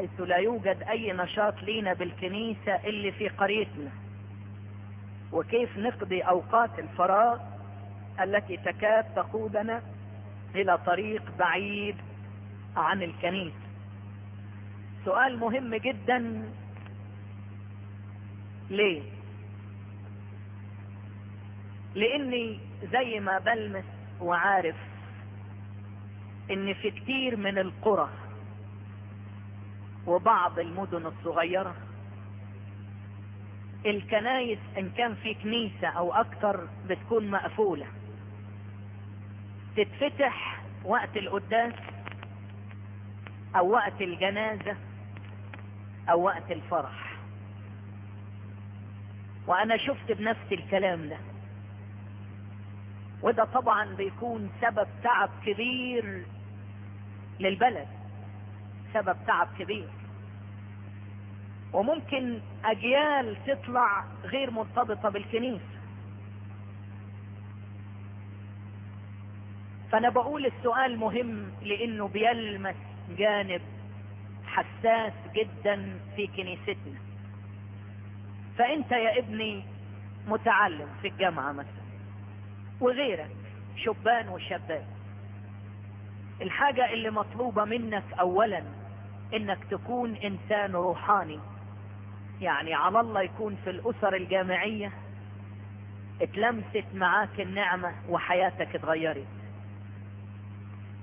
حيث لا يوجد أي نشاط لينا بالكنيسة اللي في قريتنا. وكيف نقضي أوقات الفراغ التي تكاد تقودنا إلى طريق بعيد عن الكنيسة؟ سؤال مهم جدا. ليه؟ لأني زي ما بلمس وعارف إن في كتير من القرى وبعض المدن الصغيرة. الكنايس إن كان في كنيسة أو أكتر بتكون مقفولة. تتفتح وقت القداس أو وقت الجنازة أو وقت الفرح. وأنا شفت بنفسي الكلام ده. وده طبعا بيكون سبب تعب كبير للبلد. سبب تعب كبير. وممكن أجيال تطلع غير مرتبطة بالكنيسة. فأنا بقول السؤال مهم لأنه بيلمس جانب حساس جدا في كنيستنا. فأنت يا ابني متعلم في الجامعة مثلا وغيرك شبان وشابات الحاجة اللي مطلوبة منك اولا إنك تكون إنسان روحاني. يعني على الله يكون في الأسر الجامعية اتلمست معاك النعمة وحياتك اتغيرت.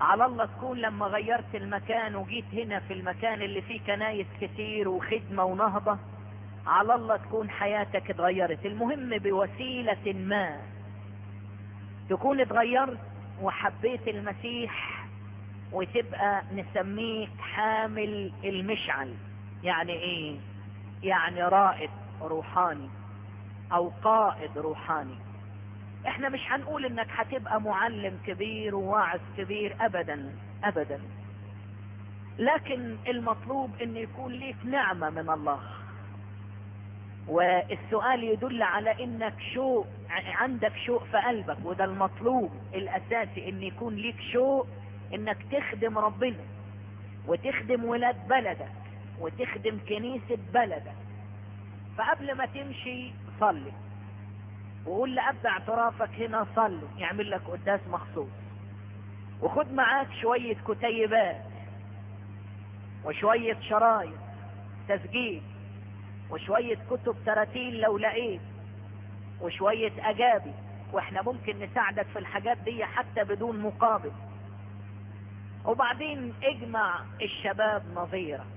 على الله تكون لما غيرت المكان وجيت هنا في المكان اللي فيه كنايس كتير وخدمة ونهضة على الله تكون حياتك اتغيرت. المهم بوسيلة ما تكون اتغيرت وحبيت المسيح وتبقى نسميك حامل المشعل. يعني إيه؟ يعني رائد روحاني أو قائد روحاني. إحنا مش هنقول إنك هتبقى معلم كبير وواعظ كبير ابدا ابدا. لكن المطلوب إن يكون ليك نعمة من الله. والسؤال يدل على إنك شوق عندك شوق في قلبك وده المطلوب الأساسي إن يكون ليك شوق إنك تخدم ربنا وتخدم ولاد بلدك وتخدم كنيسة بلدك. فقبل ما تمشي صلي وقول لأب اعترافك هنا صلي يعمل لك قداس مخصوص. وخد معاك شوية كتيبات وشوية شرايط تسجيل وشوية كتب تراتيل لو لقيت وشوية أجابي. وإحنا ممكن نساعدك في الحاجات دي حتى بدون مقابل. وبعدين اجمع الشباب نظيرك.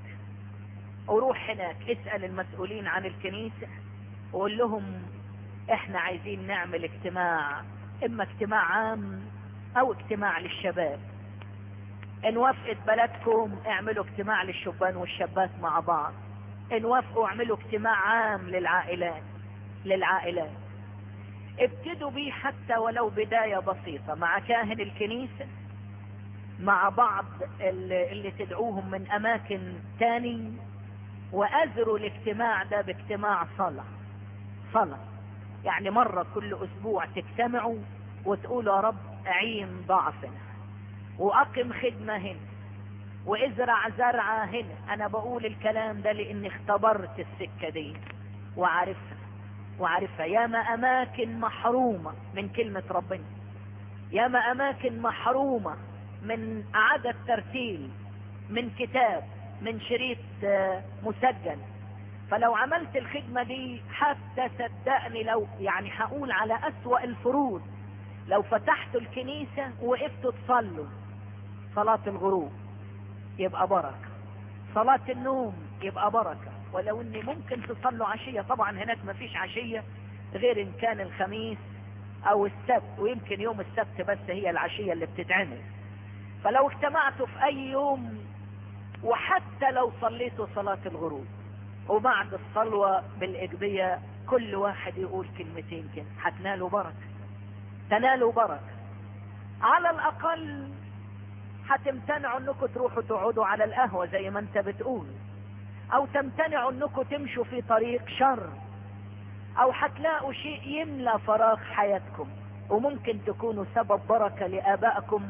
وروح هناك اسأل المسؤولين عن الكنيسة وقول لهم إحنا عايزين نعمل اجتماع إما اجتماع عام أو اجتماع للشباب. إن وافقت بلدكم اعملوا اجتماع للشبان والشابات مع بعض. إن وافقوا اعملوا اجتماع عام للعائلات للعائلات. ابتدوا بيه حتى ولو بداية بسيطة مع كاهن الكنيسة. مع بعض اللي, تدعوهم من أماكن تاني واذروا الاجتماع ده باجتماع صلاة. صلاة. يعني مرة كل أسبوع تجتمعوا وتقولوا يا رب أعين ضعفنا وأقم خدمة هنا وإزرع زرعة هنا. أنا بقول الكلام ده لأني اختبرت السكة دي وعارفها وعارفها. ياما أماكن محرومة من كلمة ربنا ياما أماكن محرومة من عدد ترتيل من كتاب من شريط مسجل. فلو عملت الخدمة دي حتى صدقني لو يعني هقول على أسوأ الفروض. لو فتحتوا الكنيسة وقفتوا تصلوا صلاة الغروب يبقى بركة. صلاة النوم يبقى بركة. ولو إني ممكن تصلوا عشية طبعا هناك مفيش عشية غير إن كان الخميس أو السبت ويمكن يوم السبت بس هي العشية اللي بتتعمل. فلو اجتمعتوا في أي يوم وحتى لو صليتوا صلاة الغروب وبعد الصلوة بالإجبية كل واحد يقول كلمتين كده هتنالوا بركة تنالوا بركة. على الأقل هتمتنعوا إنكم تروحوا تقعدوا على القهوة زي ما أنت بتقول أو تمتنعوا إنكم تمشوا في طريق شر أو هتلاقوا شيء يملى فراغ حياتكم وممكن تكونوا سبب بركة لآبائكم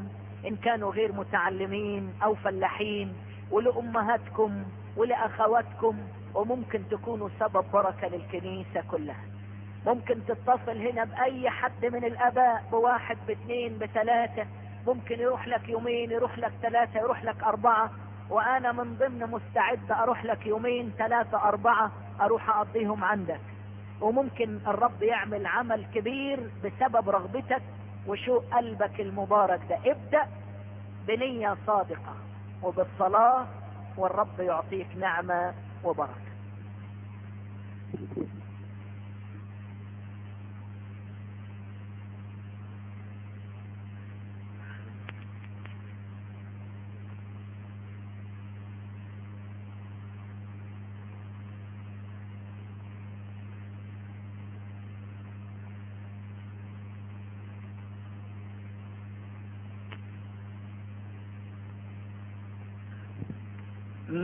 إن كانوا غير متعلمين أو فلاحين ولأمهاتكم ولأخواتكم وممكن تكونوا سبب بركة للكنيسة كلها. ممكن تتصل هنا بأي حد من الآباء بواحد باثنين بثلاثة. ممكن يروح لك يومين يروح لك ثلاثة يروح لك أربعة. وأنا من ضمن مستعد أروح لك يومين ثلاثة أربعة أروح أقضيهم عندك. وممكن الرب يعمل عمل كبير بسبب رغبتك وشوق قلبك المبارك ده؟ ابدأ بنية صادقة وبالصلاة والرب يعطيك نعمة وبركة.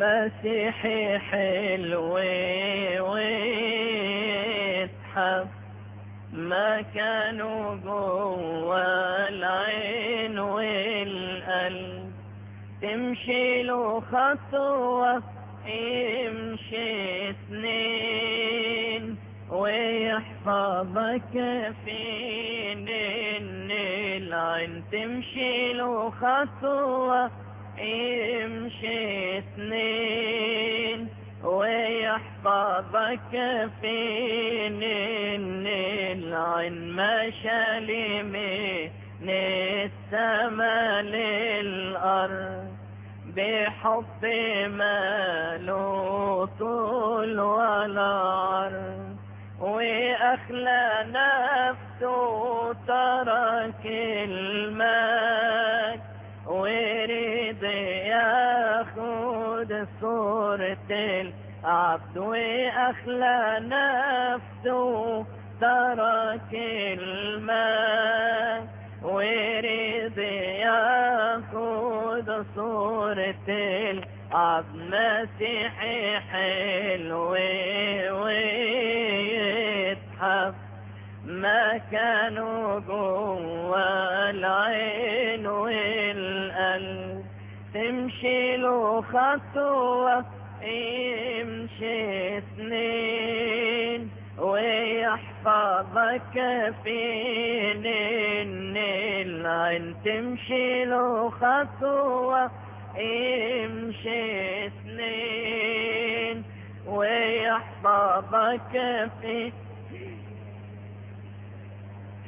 مسيحي حلو ويتحب ما كانوا جوا العين والقلب. تمشي له خطوة يمشي سنين ويحفظك في العين. تمشي له خطوة يمشي سنين ويحفظك في العين. مشى لي من السما للأرض بحب ماله طول ولا وأخلى نفسه ترك المال. وريد ياخد صورة العبد وأخلى نفسه ترك المال وريد ياخد صورة العبد مسيحي حلو ويتحب ما كانوا جوا العين والقلب. تمشي له خطوة يمشي سنين ويحفظك في العين تمشي له خطوة يمشي سنين ويحفظك في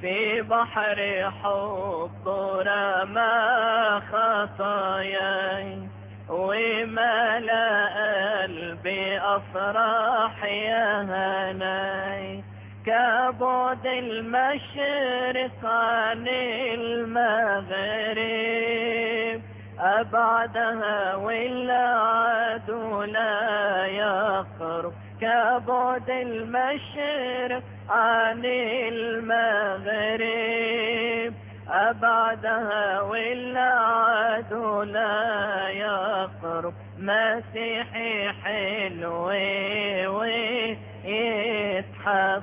في بحر حب رمى خطاياي وملأ قلبي أفراح يا هناي. كبعد المشرق عن المغرب أبعدها والعاد لا يقرب. كبعد المشرق عن المغرب أبعدها والعاد لا يقرب. مسيحي حلو ويتحب.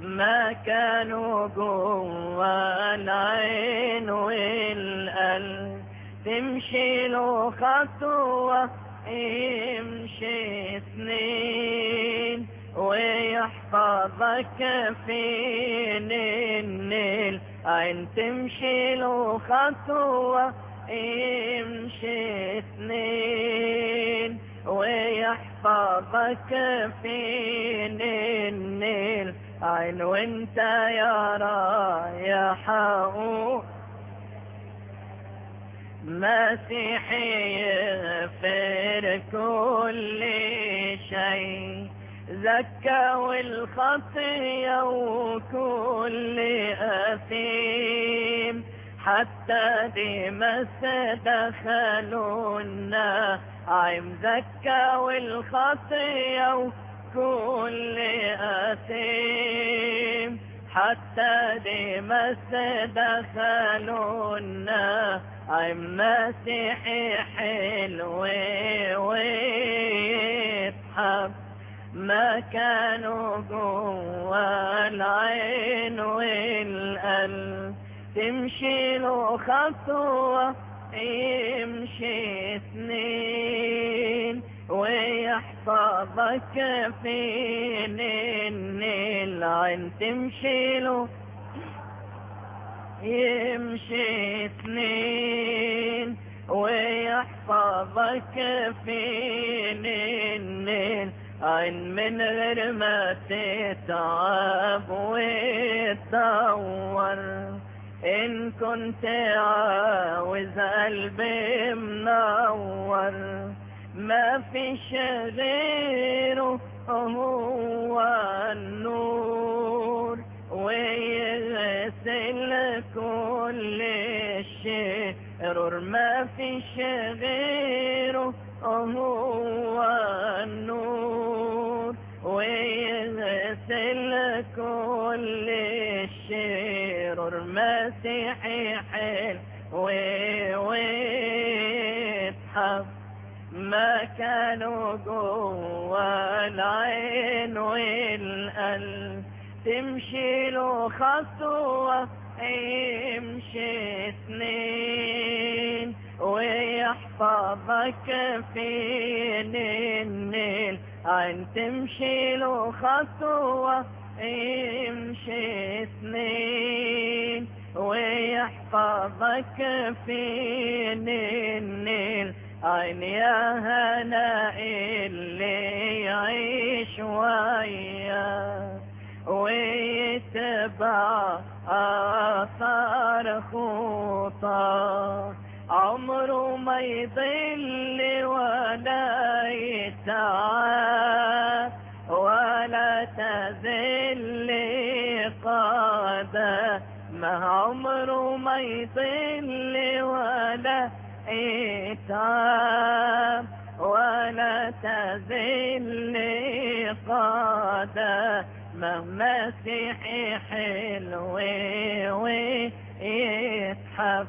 ما كانوا جوا العين والقلب. تمشي له خطوة يمشي سنين ويحفظك في العين تمشي له خطوة يمشي سنين ويحفظك في العين وانت يا رايح مسيحي يغفر كل شيء. زكى والخطية وكل أثيم. حتى دمس دخلوا النعيم زكى والخطية وكل أثيم. حتى دمس دخلوا النعيم مسيحي حلو ويتحب. ما كانوا جوا العين والقلب. تمشي له خطوة يمشي سنين ويحفظك في العين. تمشي له يمشي اثنين ويحفظك في عين من غير ما تتعب وتدور إن كنت عاوز قلبي منور. ما فيش غيره هو النور. ويغسل كل الشرور ما فيش غيره هو النور ويغسل كل الشرور. مسيحي حلو ويتحب ما كانوا جوا العين والقلب. تمشي له خطوة يمشي اثنين. ويحفظك في النيل. عين تمشي له خطوة يمشي اثنين ويحفظك في النيل. عين يا هنا اللي يعيش وياه. ويتبع آثار خطاه عمره ما يضل ولا يتعب ولا تذل قادة ما عمره ما يضل ولا يتعب ولا تذل قادة ما مسيحي حلو ويتحب.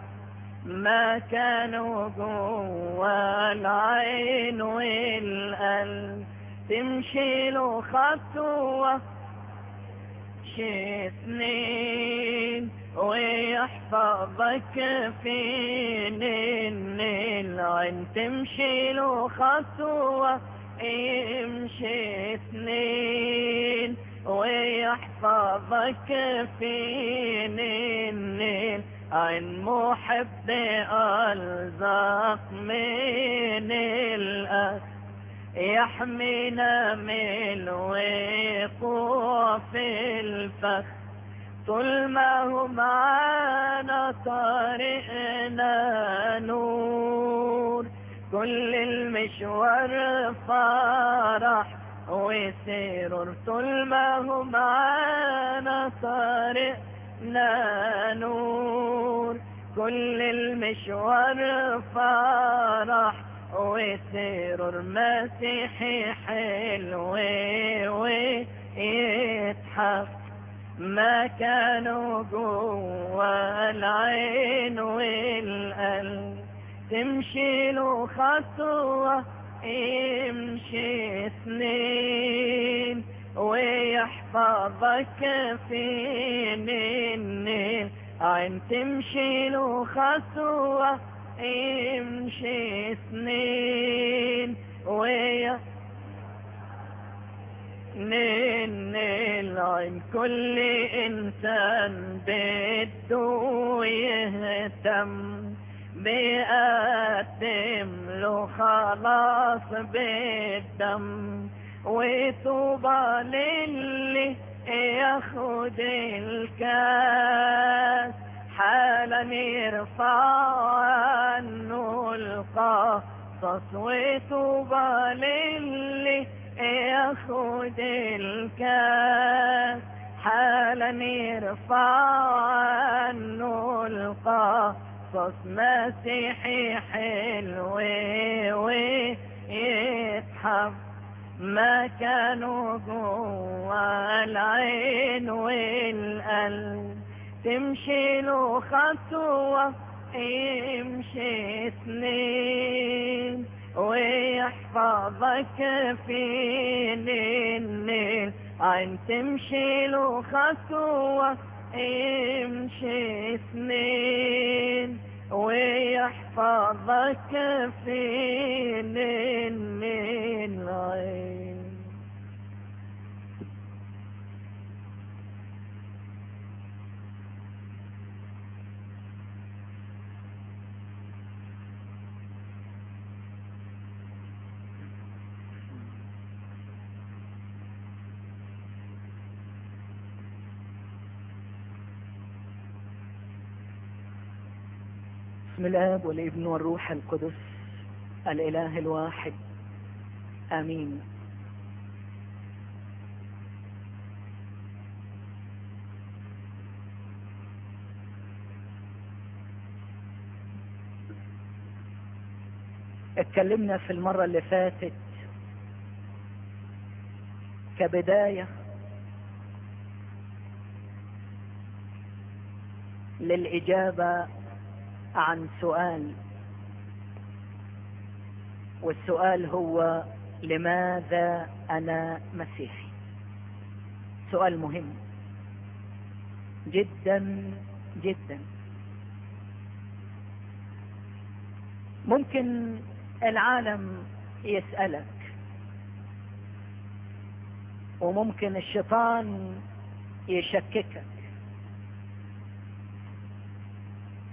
ما كانوا جوا العين والقلب. تمشي له خطوة شي سنين ويحفظك في العين تمشي له خطوة يمشي سنين ويحفظك في العين عين محب ألزق من الأس يحمينا من الوقوع في الفخ. طول ما هو معانا طريقنا نور كل المشوار فرح وسرور طول ما هو معانا طريقنا نور. كل المشوار فرح وسرور مسيحي حلو ويتحف ما كانوا جوا العين والقلب. تمشي له خطوة يمشي سنين ويحفظك في النيل عين تمشي له خطوة يمشي سنين ويحفظك نين العين كل إنسان بده يهتم. بيقدم له خلاص بالدم. وطوبى للي ياخد الكاس. حالا يرفع عنه القصص وطوبى للي ياخد الكاس. حالا يرفع عنه القصص مسيحي حلو ويتحب ما كانوا جوا العين والقلب. تمشي له خطوة يمشي سنين ويحفظك في النيل عين تمشي له خطوة يمشي سنين ويحفظك في النيل بسم الاب والابن والروح القدس الاله الواحد. آمين. اتكلمنا في المرة اللي فاتت كبداية للإجابة عن سؤال. والسؤال هو لماذا أنا مسيحي؟ سؤال مهم. جدا جدا. ممكن العالم يسألك وممكن الشيطان يشككك.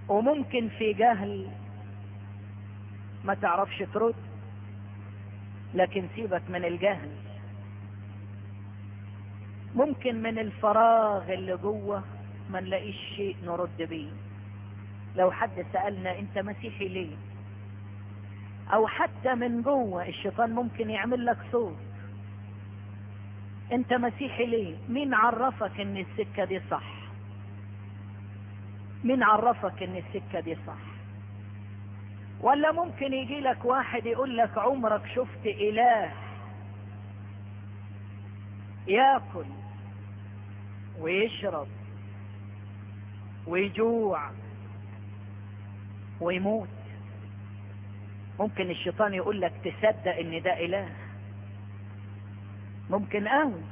وممكن في جهل ما تعرفش ترد لكن سيبك من الجهل. ممكن من الفراغ اللي جوه ما نلاقيش شيء نرد بيه. لو حد سألنا أنت مسيحي ليه؟ أو حتى من جوه الشيطان ممكن يعمل لك صوت. أنت مسيحي ليه؟ مين عرفك إن السكة دي صح؟ مين عرفك إن السكة دي صح. ولا ممكن يجي لك واحد يقول لك عمرك شفت إله ياكل ويشرب ويجوع ويموت. ممكن الشيطان يقول لك تصدق إن ده إله. ممكن قوي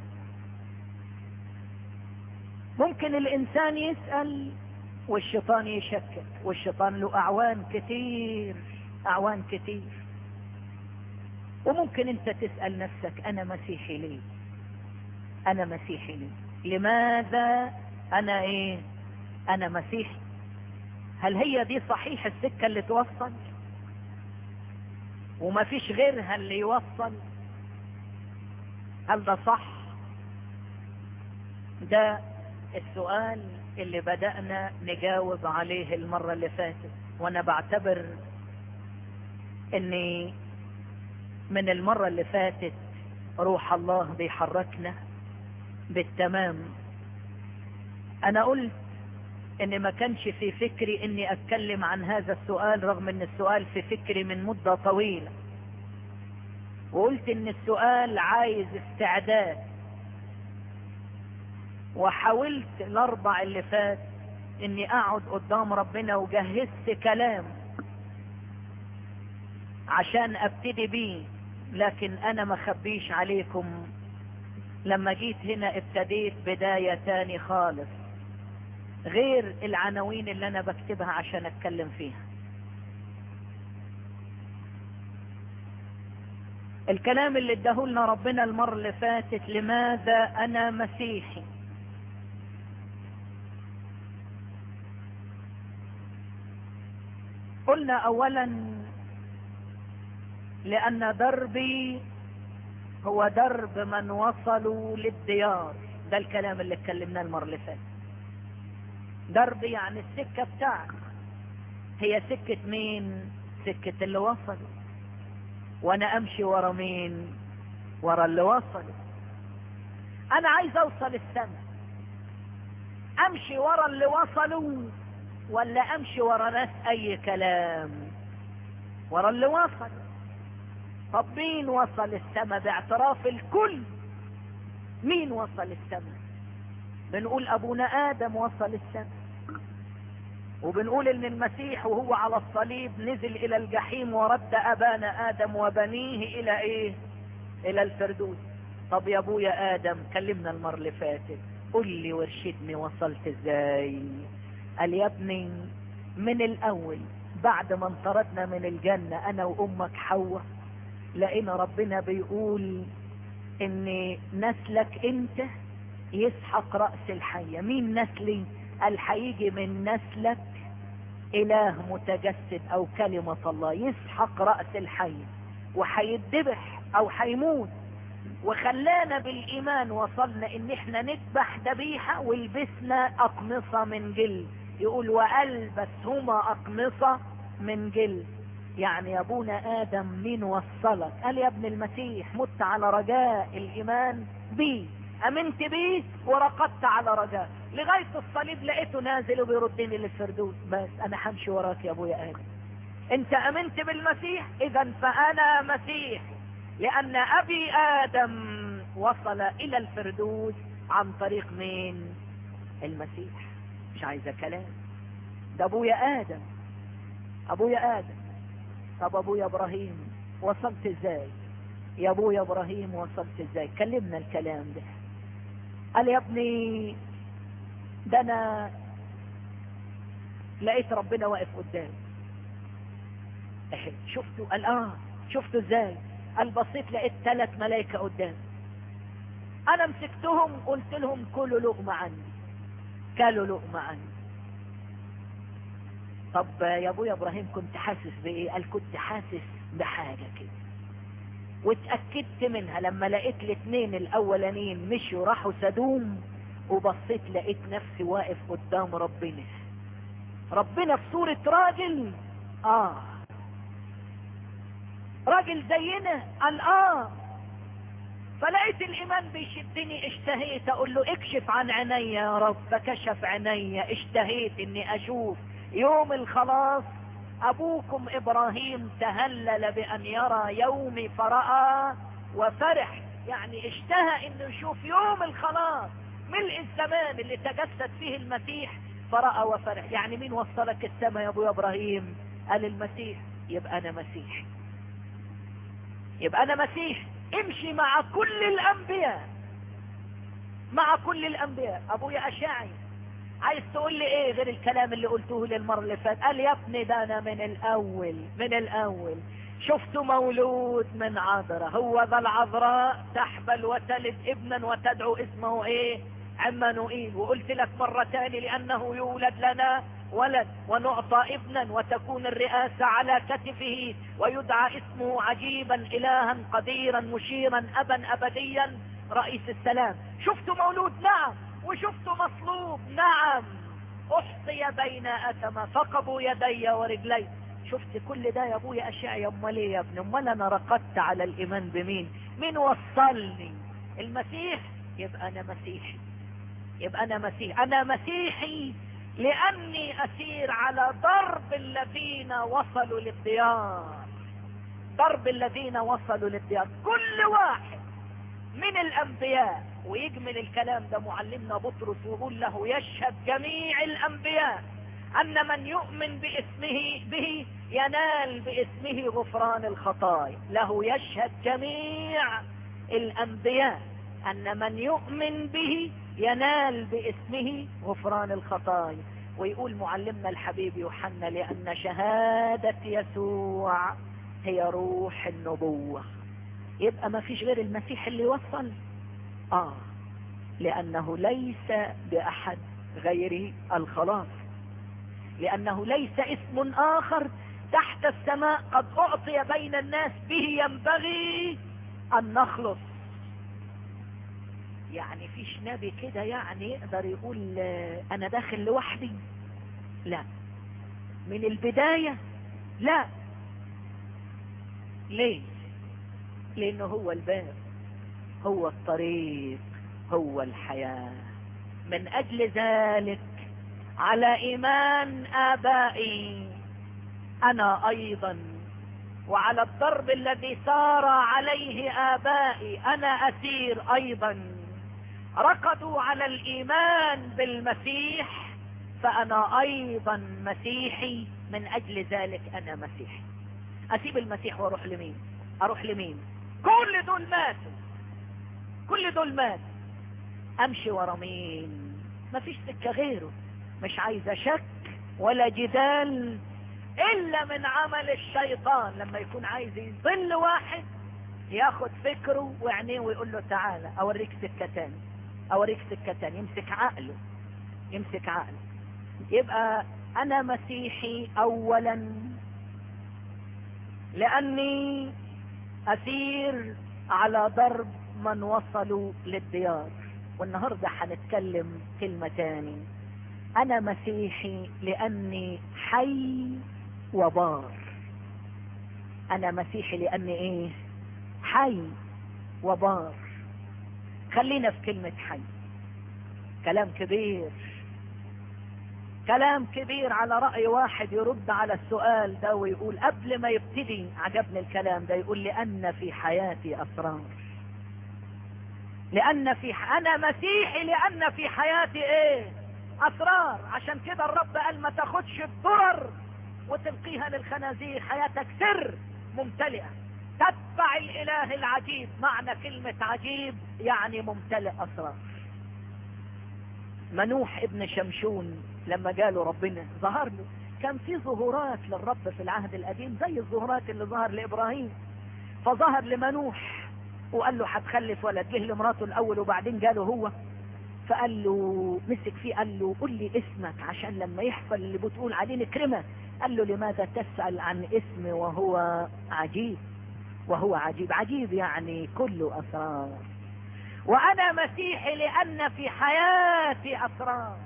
ممكن الإنسان يسأل والشيطان يشكك والشيطان له أعوان كتير أعوان كتير وممكن أنت تسأل نفسك أنا مسيحي ليه؟ أنا مسيحي ليه؟ لماذا أنا إيه؟ أنا مسيحي؟ هل هي دي صحيح السكة اللي توصل؟ وما فيش غيرها اللي يوصل؟ هل ده صح؟ ده السؤال اللي بدأنا نجاوب عليه المرة اللي فاتت. وأنا بعتبر إني من المرة اللي فاتت روح الله بيحركنا بالتمام. أنا قلت إن ما كانش في فكري إني أتكلم عن هذا السؤال رغم إن السؤال في فكري من مدة طويلة. وقلت إن السؤال عايز استعداد. وحاولت الأربع اللي فات إني أقعد قدام ربنا وجهزت كلام عشان أبتدي بيه لكن أنا ما خبيش عليكم. لما جيت هنا ابتديت بداية تاني خالص غير العناوين اللي أنا بكتبها عشان أتكلم فيها. الكلام اللي اداهولنا ربنا المرة اللي فاتت لماذا أنا مسيحي؟ قلنا اولا لأن دربي هو درب من وصلوا للديار. ده الكلام اللي اتكلمناه المرة اللي فاتت. درب يعني السكة بتاعك. هي سكة مين؟ سكة اللي وصلوا. وأنا أمشي ورا مين؟ ورا اللي وصلوا. أنا عايز أوصل السماء أمشي ورا اللي وصلوا. ولا أمشي ورا ناس أي كلام؟ ورا اللي وصلوا طب مين وصل السماء باعتراف الكل. مين وصل السماء بنقول أبونا آدم وصل السماء وبنقول إن المسيح وهو على الصليب نزل إلى الجحيم ورد أبانا آدم وبنيه إلى إيه؟ إلى الفردوس. طب يا أبويا آدم كلمنا المرة اللي فاتت. قل لي وارشدني وصلت إزاي؟ قال يا ابني من الأول بعد ما انطردنا من الجنة أنا وأمك حواء لقينا ربنا بيقول ان نسلك أنت يسحق رأس الحية. مين نسلي؟ قال هيجي من نسلك إله متجسد أو كلمة الله يسحق رأس الحية وهيتذبح أو هيموت. وخلانا بالإيمان وصلنا إن إحنا نذبح ذبيحة ولبسنا أقمصة من جلد. يقول والبسهما أقمصة من جلد. يعني يا أبونا آدم مين وصلك؟ قال يا ابن المسيح مت على رجاء الإيمان بيه أمنت بيه ورقدت على رجاء. لغاية الصليب لقيته نازل وبيردني للفردوس. بس أنا همشي وراك يا أبويا آدم. أنت أمنت بالمسيح؟ اذا فأنا مسيح. لأن أبي آدم وصل إلى الفردوس عن طريق مين؟ المسيح. مش عايزة كلام. ده أبويا آدم. أبويا آدم. طب أبويا إبراهيم وصلت إزاي؟ يا أبويا إبراهيم وصلت إزاي؟ كلمنا الكلام ده. قال يا ابني ده أنا لقيت ربنا واقف قدامي شفته؟ قال آه شفته إزاي؟ قال بصيت لقيت ثلاث ملائكة قدامي أنا مسكتهم قلت لهم كلوا لقمة عني كلوا لقمة طب يا ابويا إبراهيم كنت حاسس بإيه؟ قال كنت حاسس بحاجة كده. واتأكدت منها لما لقيت الاثنين الأولانيين مشوا راحوا سدوم وبصيت لقيت نفسي واقف قدام ربنا. ربنا في صورة راجل آه. راجل زينا قال آه. فلقيت الإيمان بيشدني اشتهيت أقول له اكشف عن عيني يا رب فكشف عيني اشتهيت إني أشوف. يوم الخلاص أبوكم إبراهيم تهلل بأن يرى يومي فرأى وفرح. يعني اشتهى إنه يشوف يوم الخلاص ملء الزمان اللي تجسد فيه المسيح فرأى وفرح. يعني مين وصلك السماء يا أبو إبراهيم؟ قال المسيح يبقى أنا مسيح. يبقى أنا مسيح. امشي مع كل الأنبياء. مع كل الأنبياء. ابويا أشاعي عايز تقول لي إيه غير الكلام اللي قلته لي المرة اللي فات قال يا ابني ده أنا من الأول من الأول. شفت مولود من عذراء. هو ذا العذراء تحبل وتلد ابنا وتدعو اسمه إيه؟ عمانوئيل. وقلت لك مرة تاني لأنه يولد لنا ولد ونعطى ابنا وتكون الرئاسة على كتفه ويدعى اسمه عجيبا إلها قديرا مشيرا أبا أبديا رئيس السلام. شفت مولود؟ نعم. وشفت مصلوب؟ نعم. أحصي بين اتم فقبوا يدي ورجلي. شفت كل ده يا أبويا؟ أشياء يا امال إيه يا ابني؟ أمال أنا رقدت على الإيمان بمين؟ مين وصلني؟ المسيح؟ يبقى أنا مسيحي. يبقى أنا مسيحي. أنا مسيحي. لأني أسير على ضرب الذين وصلوا للديار. ضرب الذين وصلوا للديار. كل واحد من الأنبياء ويجمل الكلام ده معلمنا بطرس ويقول له يشهد جميع الأنبياء أن من يؤمن باسمه به ينال باسمه غفران الخطايا. له يشهد جميع الأنبياء أن من يؤمن به ينال باسمه غفران الخطايا. ويقول معلمنا الحبيب يوحنا لأن شهادة يسوع هي روح النبوة. يبقى ما فيش غير المسيح اللي وصل آه لأنه ليس بأحد غير الخلاص. لأنه ليس اسم آخر تحت السماء قد أعطي بين الناس به ينبغي أن نخلص. يعني فيش نبي كده يعني يقدر يقول أنا داخل لوحدي؟ لا. من البداية؟ لا. ليه؟ لأنه هو الباب هو الطريق هو الحياة. من أجل ذلك على إيمان آبائي أنا أيضا وعلى الضرب الذي سار عليه آبائي أنا أسير أيضا. رقدوا على الإيمان بالمسيح فأنا أيضا مسيحي من أجل ذلك أنا مسيحي. أسيب المسيح وأروح لمين؟ أروح لمين؟ كل دول ماتوا. كل دول ماتوا. أمشي ورا مين؟ مفيش سكة غيره. مش عايزة شك ولا جدال إلا من عمل الشيطان. لما يكون عايز يضل واحد ياخد فكره وعينيه ويقول له تعالى أوريك سكة تاني أوريك سكة تاني يمسك عقله. يمسك عقله. يبقى أنا مسيحي اولا. لأني أسير على ضرب من وصلوا للديار. والنهاردة هنتكلم كلمة تاني أنا مسيحي لأني حي وبار. أنا مسيحي لأني إيه؟ حي وبار. خلينا في كلمة حي. كلام كبير. كلام كبير على رأي واحد يرد على السؤال ده ويقول قبل ما يبتدي عجبني الكلام ده يقول لأن في حياتي أسرار. لأن في ح... أنا مسيحي لأن في حياتي إيه؟ أسرار. عشان كده الرب قال ما تاخدش الضرر وتلقيها للخنازير. حياتك سر ممتلئة. تتبع الإله العجيب. معنى كلمة عجيب يعني ممتلئ أسرار. منوح ابن شمشون لما جاله ربنا ظهر له كان في ظهورات للرب في العهد القديم زي الظهورات اللي ظهر لإبراهيم. فظهر لمنوح وقال له هتخلف ولد جه لمراته الأول وبعدين جاله هو. فقال له مسك فيه قال له قل لي اسمك عشان لما يحصل اللي بتقول عليه نكرمه قال له لماذا تسأل عن اسمي وهو عجيب؟ وهو عجيب. عجيب يعني كله أسرار. وأنا مسيحي لأن في حياتي أسرار.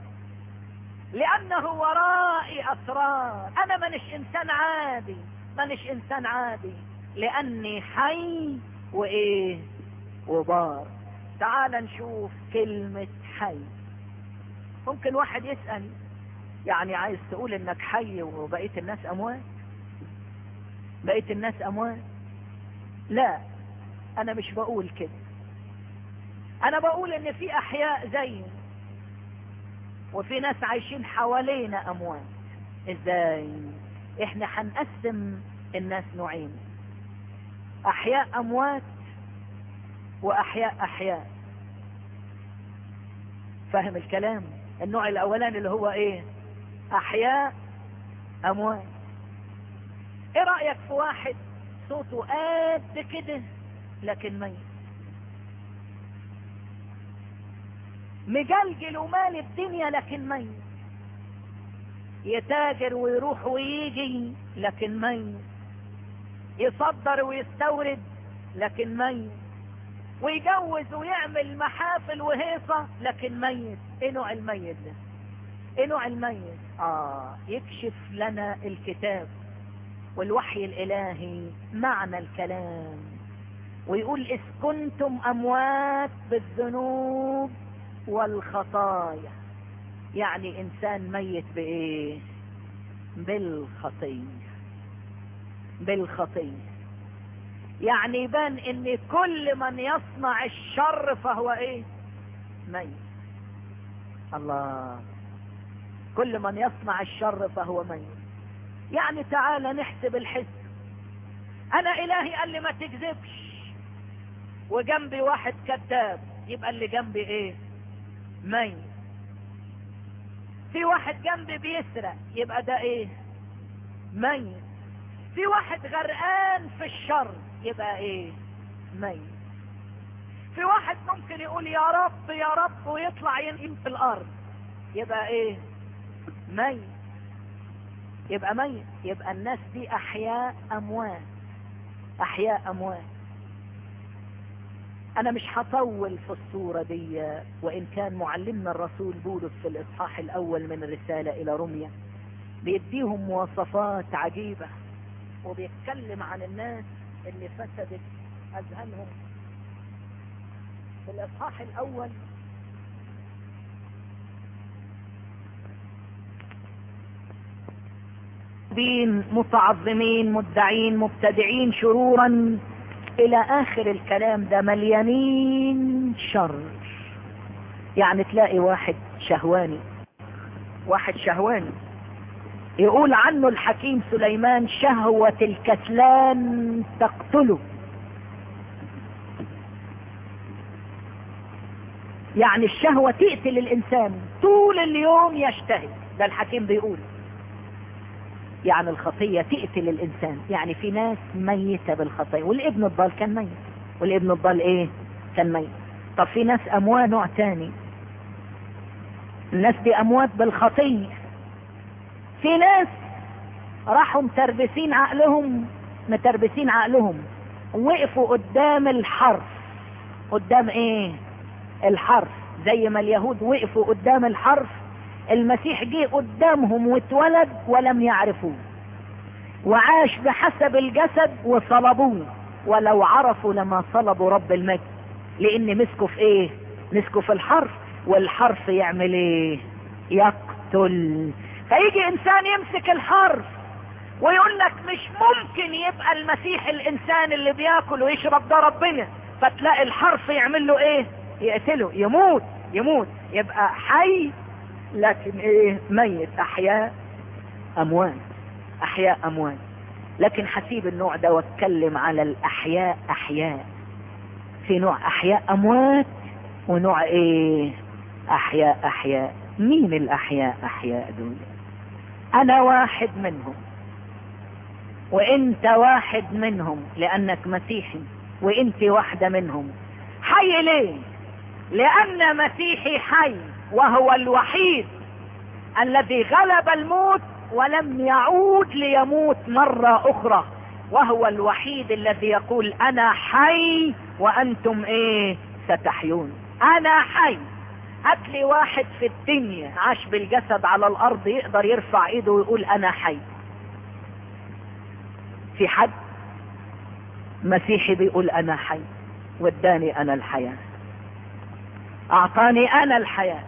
لأنه ورائي أسرار. أنا منش إنسان عادي. منش إنسان عادي. لأني حي وإيه؟ وبار. تعال نشوف كلمة حي. ممكن واحد يسأل يعني عايز تقول إنك حي وبقية الناس أموات؟ بقية الناس أموات؟ لا أنا مش بقول كده. أنا بقول إن في أحياء زي وفي ناس عايشين حوالينا أموات. إزاي؟ إحنا هنقسم الناس نوعين. أحياء أموات وأحياء أحياء. فاهم الكلام؟ النوع الأولاني اللي هو إيه؟ أحياء أموات. إيه رأيك في واحد صوته قد كده لكن ميت. مجلجل ومال الدنيا لكن ميت. يتاجر ويروح ويجي لكن ميت. يصدر ويستورد لكن ميت. ويجوز ويعمل محافل وهيصة لكن ميت. إيه نوع الميت ده؟ إيه نوع الميت؟ آه يكشف لنا الكتاب. والوحي الإلهي معنى الكلام. ويقول إذ كنتم أموات بالذنوب والخطايا. يعني إنسان ميت بإيه؟ بالخطيه بالخطيه يعني يبان إن كل من يصنع الشر فهو إيه؟ ميت. الله. كل من يصنع الشر فهو ميت. يعني تعالى نحسب الحسب. أنا إلهي قال لي ما تكذبش. وجنبي واحد كذاب. يبقى اللي جنبي إيه؟ ميت. في واحد جنبي بيسرق. يبقى ده إيه؟ ميت. في واحد غرقان في الشر. يبقى إيه؟ ميت. في واحد ممكن يقول يا رب يا رب ويطلع ينقم في الأرض. يبقى إيه؟ ميت. يبقى ميت. يبقى الناس دي أحياء أموات. أحياء أموات. أنا مش هطول في الصورة دي. وإن كان معلمنا الرسول بولس في الإصحاح الأول من الرسالة إلى روميا بيديهم مواصفات عجيبة وبيتكلم عن الناس اللي فسدت أذهانهم. في الإصحاح الأول بين متعظمين مدعين مبتدعين شرورا إلى آخر الكلام ده مليانين شر. يعني تلاقي واحد شهواني واحد شهواني يقول عنه الحكيم سليمان شهوة الكسلان تقتله. يعني الشهوة تقتل الإنسان طول اليوم يشتهي ده الحكيم بيقول. يعني الخطية تقتل الانسان يعني في ناس ميتة بالخطية. والابن الضال كان ميت. والابن الضال إيه؟ كان ميت. طب في ناس أموات نوع تاني. الناس دي أموات بالخطية. في ناس راحوا متربسين عقلهم متربسين عقلهم. وقفوا قدام الحرف. قدام إيه؟ الحرف. زي ما اليهود وقفوا قدام الحرف المسيح جه قدامهم واتولد ولم يعرفوه وعاش بحسب الجسد وصلبوه ولو عرفوا لما صلبوا رب المجد لأن مسكوا في إيه؟ مسكوا في الحرف والحرف يعمل إيه؟ يقتل. فيجي إنسان يمسك الحرف ويقول لك مش ممكن يبقى المسيح الإنسان اللي بياكل ويشرب ده ربنا فتلاقي الحرف يعمل له إيه؟ يقتله يموت يموت يبقى حي. لكن إيه ميت أحياء أموات أحياء أموات. لكن حسيب النوع ده واتكلم على الأحياء أحياء. في نوع أحياء أموات ونوع إيه أحياء أحياء. مين الأحياء أحياء دول؟ أنا واحد منهم. وإنت واحد منهم لأنك مسيحي وإنت واحدة منهم. حي ليه؟ لأن مسيحي حي. وهو الوحيد الذي غلب الموت ولم يعود ليموت مرة أخرى وهو الوحيد الذي يقول أنا حي وأنتم إيه؟ ستحيون. أنا حي. هات لي واحد في الدنيا عاش بالجسد على الأرض يقدر يرفع إيده ويقول أنا حي. في حد مسيحي بيقول أنا حي واداني أنا الحياة. أعطاني أنا الحياة.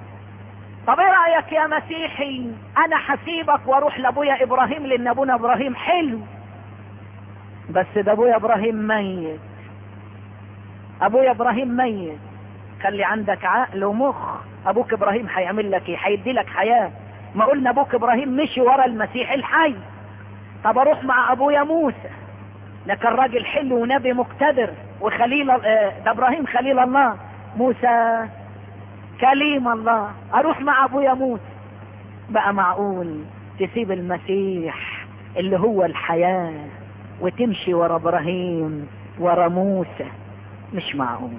طب إيه رأيك يا مسيحي؟ أنا حسيبك وأروح لأبويا إبراهيم لأن أبونا إبراهيم حلو. بس ده أبويا إبراهيم ميت. أبويا إبراهيم ميت. خلي عندك عقل ومخ. أبوك إبراهيم هيعمل لك إيه؟ هيدي لك حياة. ما قلنا أبوك إبراهيم مشي ورا المسيح الحي. طب أروح مع أبويا موسى. لكن راجل حلو ونبي مقتدر. وخليل ده إبراهيم خليل الله. موسى كليم الله. أروح مع ابويا موسى بقى معقول تسيب المسيح اللي هو الحياة وتمشي ورا إبراهيم ورا موسى. مش معقول.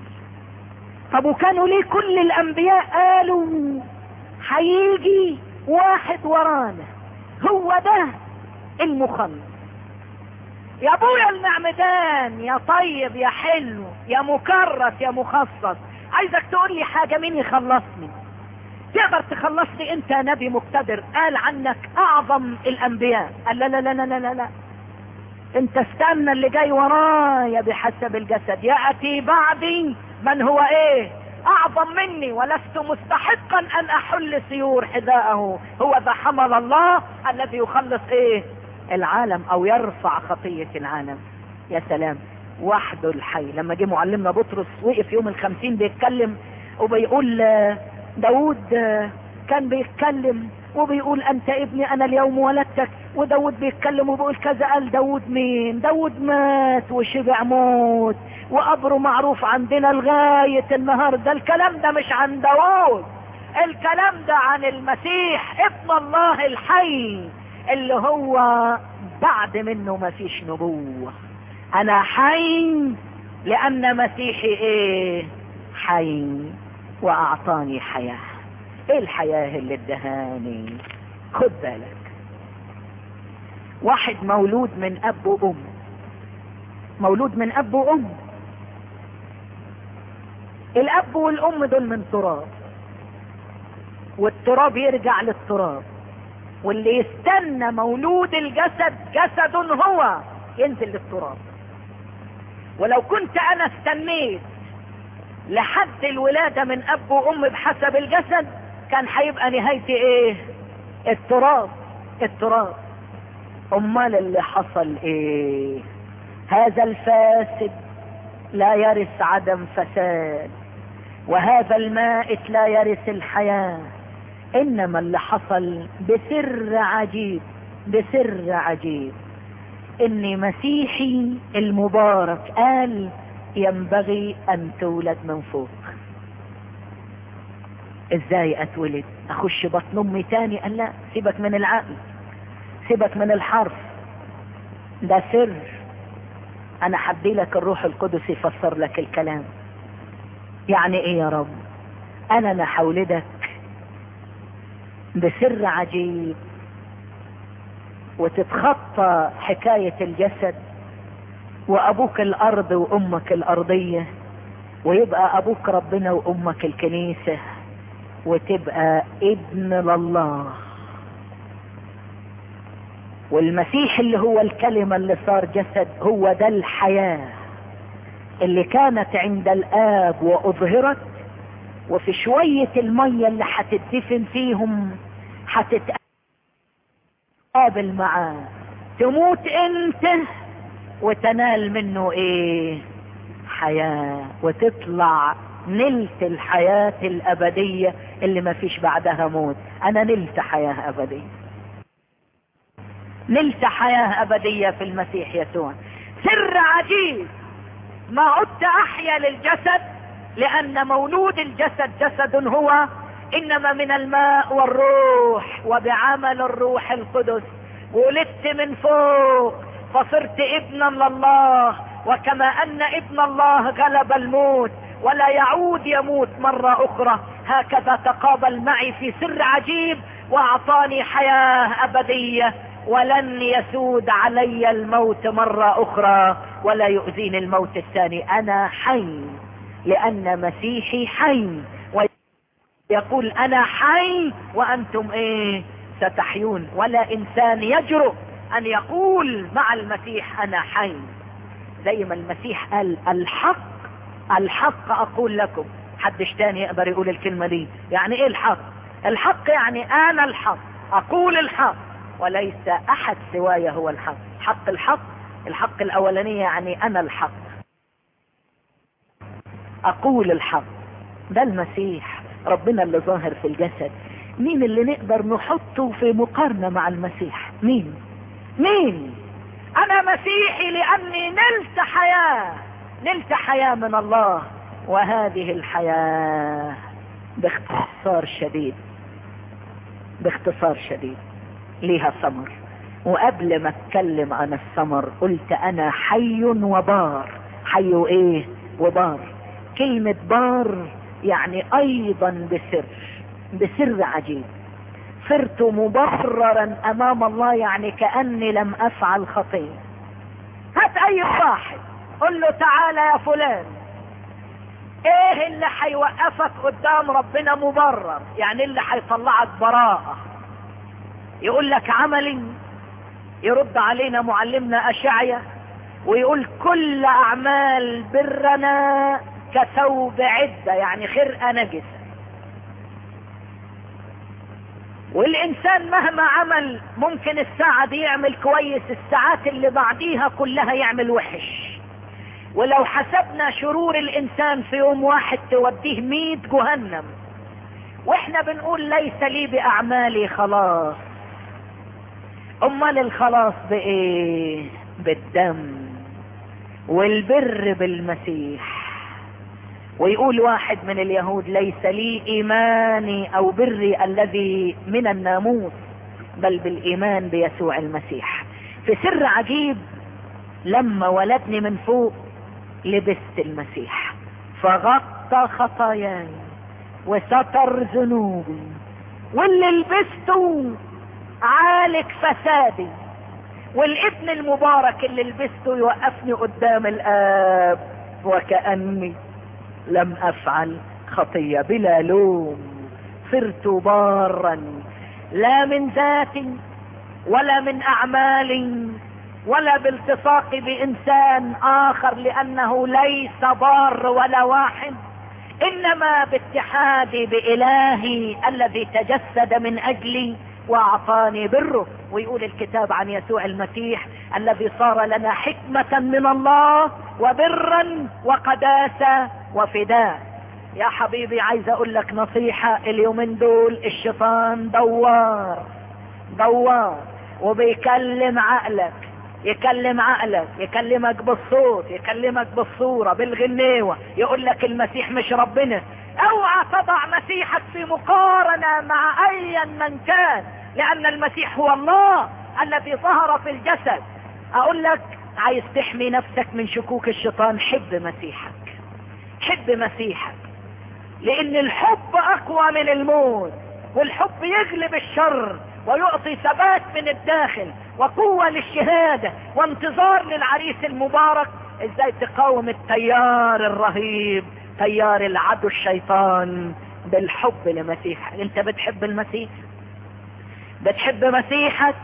طب وكانوا ليه كل الأنبياء قالوا هيجي واحد ورانا؟ هو ده المخلص. يا أبويا المعمدان يا طيب يا حلو يا مكرس يا مخصص. عايزك تقول لي حاجة مين يخلصني؟ تقدر تخلصني أنت نبي مقتدر قال عنك أعظم الأنبياء. قال لا لا لا لا لا, لا. أنت استنى اللي جاي ورايا بحسب الجسد. يأتي بعدي من هو إيه؟ أعظم مني ولست مستحقا أن أحل سيور حذاءه. هو ذا حمل الله الذي يخلص إيه؟ العالم أو يرفع خطية العالم. يا سلام. وحده الحي. لما جه معلمنا بطرس وقف يوم الخمسين بيتكلم وبيقول داود كان بيتكلم وبيقول أنت ابني أنا اليوم ولدتك. وداود بيتكلم وبيقول كذا قال داود مين؟ داود مات وشبع موت. وقبره معروف عندنا لغاية النهاردة. الكلام ده مش عن داود الكلام ده عن المسيح ابن الله الحي اللي هو بعد منه ما فيش نبوة. أنا حي لأن مسيحي إيه؟ حي وأعطاني حياة. إيه الحياة اللي ادهاني؟ خد بالك. واحد مولود من أب وأم. مولود من أب وأم. الأب والأم دول من تراب. والتراب يرجع للتراب. واللي يستنى مولود الجسد جسد هو ينزل للتراب. ولو كنت أنا استنيت لحد الولادة من أب وأم بحسب الجسد كان هيبقى نهايتي إيه؟ التراب التراب. أمال اللي حصل إيه؟ هذا الفاسد لا يرث عدم فساد وهذا المائت لا يرث الحياة. إنما اللي حصل بسر عجيب بسر عجيب. إن مسيحي المبارك قال ينبغي أن تولد من فوق. إزاي أتولد؟ أخش بطن أمي تاني؟ قال لا سيبك من العقل سيبك من الحرف. ده سر. أنا حدي لك الروح القدس يفسر لك الكلام. يعني إيه يا رب؟ أنا أنا حولدك بسر عجيب. وتتخطى حكاية الجسد وأبوك الأرض وأمك الأرضية ويبقى أبوك ربنا وأمك الكنيسة وتبقى ابن لله. والمسيح اللي هو الكلمة اللي صار جسد هو ده الحياة اللي كانت عند الآب وأظهرت وفي شوية المية اللي هتدفن فيهم هتتقابل معاه تموت أنت وتنال منه إيه؟ حياة. وتطلع نلت الحياة الأبدية اللي ما فيش بعدها موت. أنا نلت حياة أبدية. نلت حياة أبدية في المسيح يسوع. سر عجيب. ما عدت أحيا للجسد لأن مولود الجسد جسد هو إنما من الماء والروح وبعمل الروح القدس. ولدت من فوق فصرت ابنا لله وكما أن ابن الله غلب الموت ولا يعود يموت مرة أخرى. هكذا تقابل معي في سر عجيب وأعطاني حياة أبدية. ولن يسود علي الموت مرة أخرى ولا يؤذيني الموت الثاني. أنا حي لأن مسيحي حي. ويقول أنا حي وأنتم إيه؟ ستحيون. ولا إنسان يجرؤ أن يقول مع المسيح أنا حي. زي ما المسيح قال الحق الحق أقول لكم. حدش تاني يقدر يقول الكلمة دي. يعني إيه الحق؟ الحق يعني أنا الحق أقول الحق وليس أحد سواي هو الحق. حق الحق الحق الأولانية يعني أنا الحق. أقول الحق. ده المسيح. ربنا اللي ظاهر في الجسد. مين اللي نقدر نحطه في مقارنة مع المسيح؟ مين؟ مين؟ أنا مسيحي لأني نلت حياة. نلت حياة من الله. وهذه الحياة باختصار شديد. باختصار شديد. ليها ثمر. وقبل ما أتكلم عن الثمر قلت أنا حي وبار. حي إيه وبار. كلمة بار يعني أيضا بسر بسر عجيب. صرت مبررا أمام الله يعني كأني لم أفعل خطيه هات أي واحد قل له تعالى يا فلان. إيه اللي هيوقفك قدام ربنا مبرر؟ يعني اللي هيطلعك براءة. يقول لك عملي يرد علينا معلمنا اشعيا ويقول كل أعمال برنا كثوب عدة يعني خرقة نجسة. والإنسان مهما عمل ممكن الساعة دي يعمل كويس الساعات اللي بعديها كلها يعمل وحش. ولو حسبنا شرور الإنسان في يوم واحد توديه ميت جهنم. وإحنا بنقول ليس لي بأعمالي خلاص. أمال الخلاص بإيه؟ بالدم. والبر بالمسيح. ويقول واحد من اليهود ليس لي ايماني أو بري الذي من الناموس بل بالإيمان بيسوع المسيح. في سر عجيب لما ولدني من فوق لبست المسيح. فغطى خطاياي وستر ذنوبي واللي لبسته عالج فسادي. والابن المبارك اللي لبسته يوقفني قدام الآب وكأني لم أفعل خطية بلا لوم. صرت بارا لا من ذاتي ولا من اعمالي ولا بالتصاق بإنسان آخر لأنه ليس بار ولا واحد إنما باتحادي بإلهي الذي تجسد من أجلي وأعطاني بره. ويقول الكتاب عن يسوع المسيح الذي صار لنا حكمة من الله وبرا وقداسة وفداء. يا حبيبي عايز أقول لك نصيحة اليومين دول الشيطان دوار دوار وبيكلم عقلك يكلم عقلك يكلمك بالصوت يكلمك بالصورة بالغنيوة يقول لك المسيح مش ربنا. أوعى تضع مسيحك في مقارنة مع ايا من كان لأن المسيح هو الله الذي ظهر في الجسد. أقول لك عايز تحمي نفسك من شكوك الشيطان حب مسيحك. حب مسيحك. لأن الحب أقوى من الموت والحب يغلب الشر ويعطي ثبات من الداخل وقوة للشهادة وانتظار للعريس المبارك. إزاي تقاوم التيار الرهيب تيار العدو الشيطان بالحب لمسيحك. أنت بتحب المسيح؟ بتحب مسيحك؟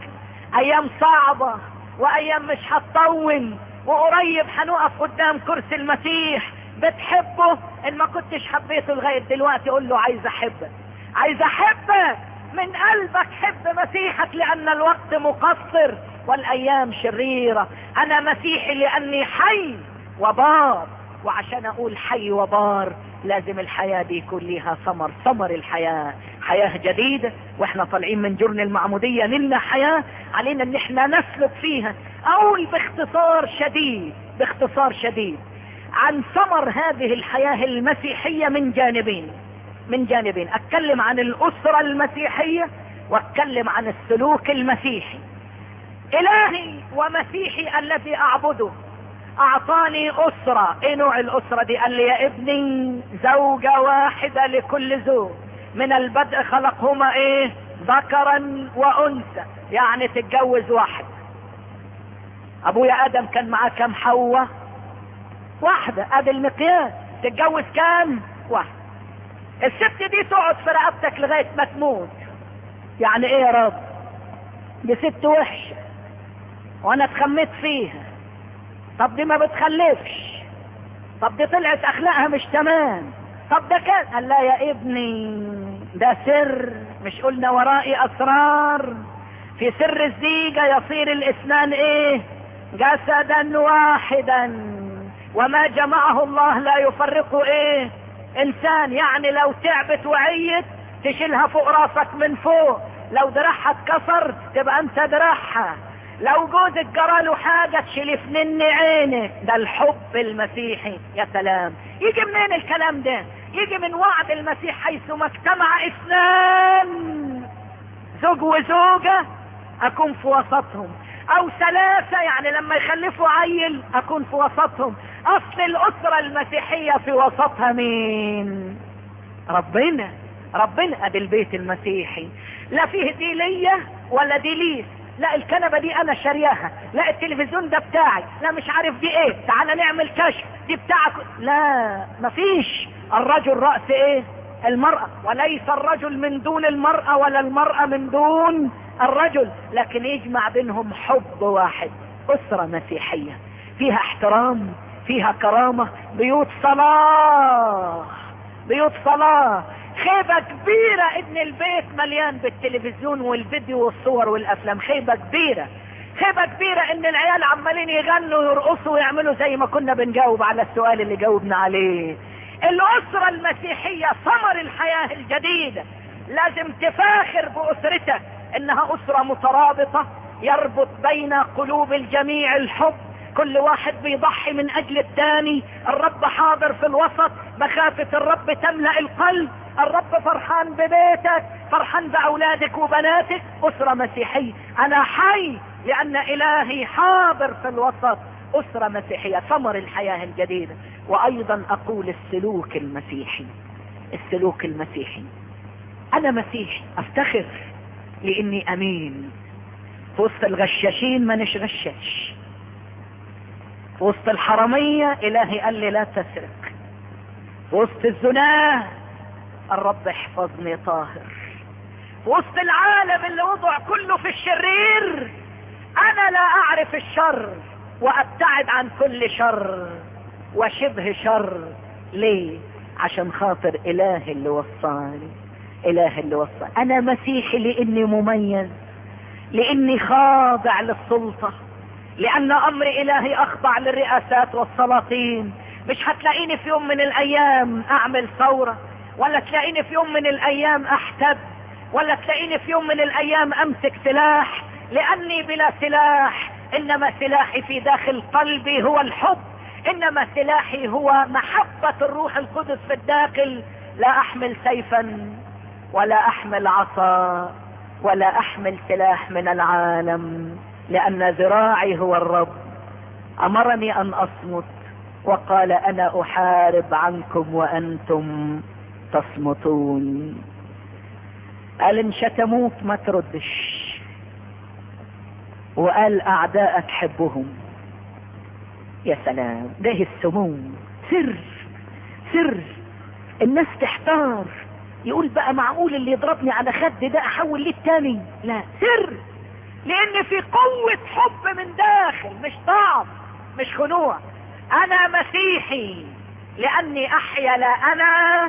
أيام صعبة وأيام مش هتطول وقريب هنقف قدام كرسي المسيح. بتحبه؟ إن ما كنتش حبيته لغاية دلوقتي قول له عايز احبك عايز احبك من قلبك حب مسيحك لأن الوقت مقصر والأيام شريرة. أنا مسيحي لأني حي وبار. وعشان أقول حي وبار لازم الحياة دي يكون ليها ثمر ثمر الحياة. حياة جديدة وإحنا طالعين من جرن المعمودية. نلنا حياة علينا إن إحنا نسلك فيها. أقول باختصار شديد باختصار شديد. عن ثمر هذه الحياة المسيحية من جانبين. من جانبين. أتكلم عن الأسرة المسيحية وأتكلم عن السلوك المسيحي. إلهي ومسيحي الذي أعبده. أعطاني أسرة. إيه نوع الأسرة دي؟ قال لي يا ابني زوجة واحدة لكل زوج. من البدء خلقهما إيه؟ ذكرا وأنثى. يعني تتجوز واحد. أبويا آدم كان معاه كم حواء؟ واحدة ادي المقياس. تتجوز كام واحد. الست دي تقعد في رقبتك لغاية ما تموت. يعني إيه يا رب؟ دي ست وحشة. وأنا اتخميت فيها. طب دي ما بتخلفش. طب دي طلعت أخلاقها مش تمام. طب ده كان. قال لا يا ابني ده سر. مش قلنا ورائي أسرار. في سر الزيجة يصير الاثنان إيه؟ جسدا واحدا. وما جمعه الله لا يفرقه إيه. إنسان يعني لو تعبت وعيت تشيلها فوق راسك من فوق. لو دراعها اتكسر تبقى أنت دراعها لو جوزك جراله حاجة تشيل فنن عينك ده الحب المسيحي يا سلام. يجي منين الكلام ده؟ يجي من وعد المسيح حيثما اجتمع اثنان. زوج وزوجة أكون في وسطهم. أو ثلاثة يعني لما يخلفوا عيل أكون في وسطهم. أصل الأسرة المسيحية في وسطها مين؟ ربنا. ربنا ادي البيت المسيحي. لا فيه دي ليا ولا دي ليس لا الكنبة دي أنا شارياها. لا التلفزيون ده بتاعي. لا مش عارف دي إيه. تعال نعمل كشف. دي بتاعك. لا مفيش. الرجل رأس إيه؟ المرأة. وليس الرجل من دون المرأة ولا المرأة من دون الرجل. لكن يجمع بينهم حب واحد. أسرة مسيحية. فيها احترام. فيها كرامة بيوت صلاة بيوت صلاة خيبة كبيرة. ان البيت مليان بالتلفزيون والفيديو والصور والأفلام. خيبة كبيرة. خيبة كبيرة إن العيال عمالين يغنوا ويرقصوا ويعملوا زي ما كنا بنجاوب على السؤال اللي جاوبنا عليه. الأسرة المسيحية ثمر الحياة الجديدة. لازم تفاخر بأسرتك إنها أسرة مترابطة يربط بين قلوب الجميع الحب كل واحد بيضحي من أجل الثاني. الرب حاضر في الوسط. مخافة الرب تملأ القلب. الرب فرحان ببيتك. فرحان بأولادك وبناتك. أسرة مسيحية. أنا حي لأن إلهي حاضر في الوسط. أسرة مسيحية. ثمر الحياة الجديدة. وأيضا أقول السلوك المسيحي. السلوك المسيحي. أنا مسيحي. أفتخر لإني أمين. في وسط الغشاشين ما في وسط الحرمية إلهي قال لي لا تسرق. وسط الزناه الرب احفظني طاهر. وسط العالم اللي وضع كله في الشرير أنا لا أعرف الشر وأبتعد عن كل شر وشبه شر. ليه؟ عشان خاطر اله اللي وصاني اله اللي وصاني. أنا مسيحي لأني مميز لأني خاضع للسلطة. لأن أمر إلهي أخضع للرئاسات والسلاطين. مش هتلاقيني في يوم من الأيام أعمل ثورة ولا تلاقيني في يوم من الأيام أحتد ولا تلاقيني في يوم من الأيام أمسك سلاح لأني بلا سلاح إنما سلاحي في داخل قلبي هو الحب إنما سلاحي هو محبة الروح القدس في الداخل. لا أحمل سيفا ولا أحمل عصا ولا أحمل سلاح من العالم. لأن ذراعي هو الرب. أمرني أن أصمت وقال أنا أحارب عنكم وأنتم تصمتون. قال ان شتموك ما تردش. وقال اعداءك حبهم يا سلام ده السموم. سر سر. الناس تحتار. يقول بقى معقول اللي يضربني على خد ده أحول ليه التاني لا سر. لأن في قوة حب من داخل مش ضعف مش خنوع. أنا مسيحي لأني أحيا لا أنا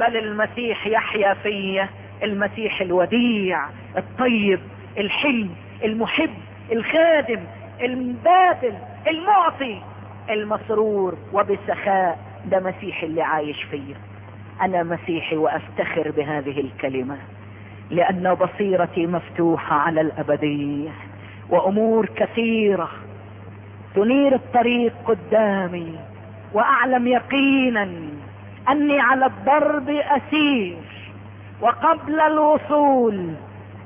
بل المسيح يحيا في المسيح الوديع الطيب الحلم المحب الخادم الباذل المعطي المسرور وبسخاء ده مسيح اللي عايش فيا أنا مسيحي وأفتخر بهذه الكلمة. لأن بصيرتي مفتوحة على الأبدية وأمور كثيرة تنير الطريق قدامي وأعلم يقينا أني على الضرب أسير وقبل الوصول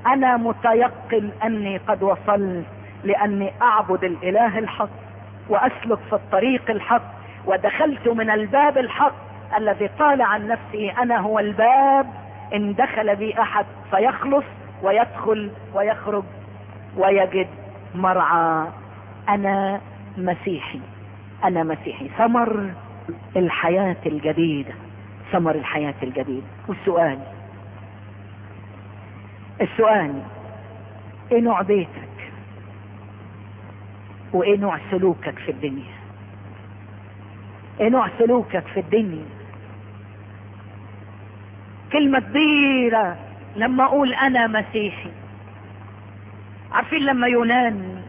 أنا متيقن أني قد وصلت لأني أعبد الإله الحق وأسلك في الطريق الحق ودخلت من الباب الحق الذي قال عن نفسه أنا هو الباب إن دخل بي أحد فيخلص ويدخل ويخرج ويجد مرعى. أنا مسيحي أنا مسيحي. ثمر الحياة الجديدة ثمر الحياة الجديدة. والسؤال السؤال إيه نوع بيتك؟ وإيه نوع سلوكك في الدنيا؟ إيه نوع سلوكك في الدنيا؟ كلمة كبيرة لما أقول أنا مسيحي. عارفين لما يونان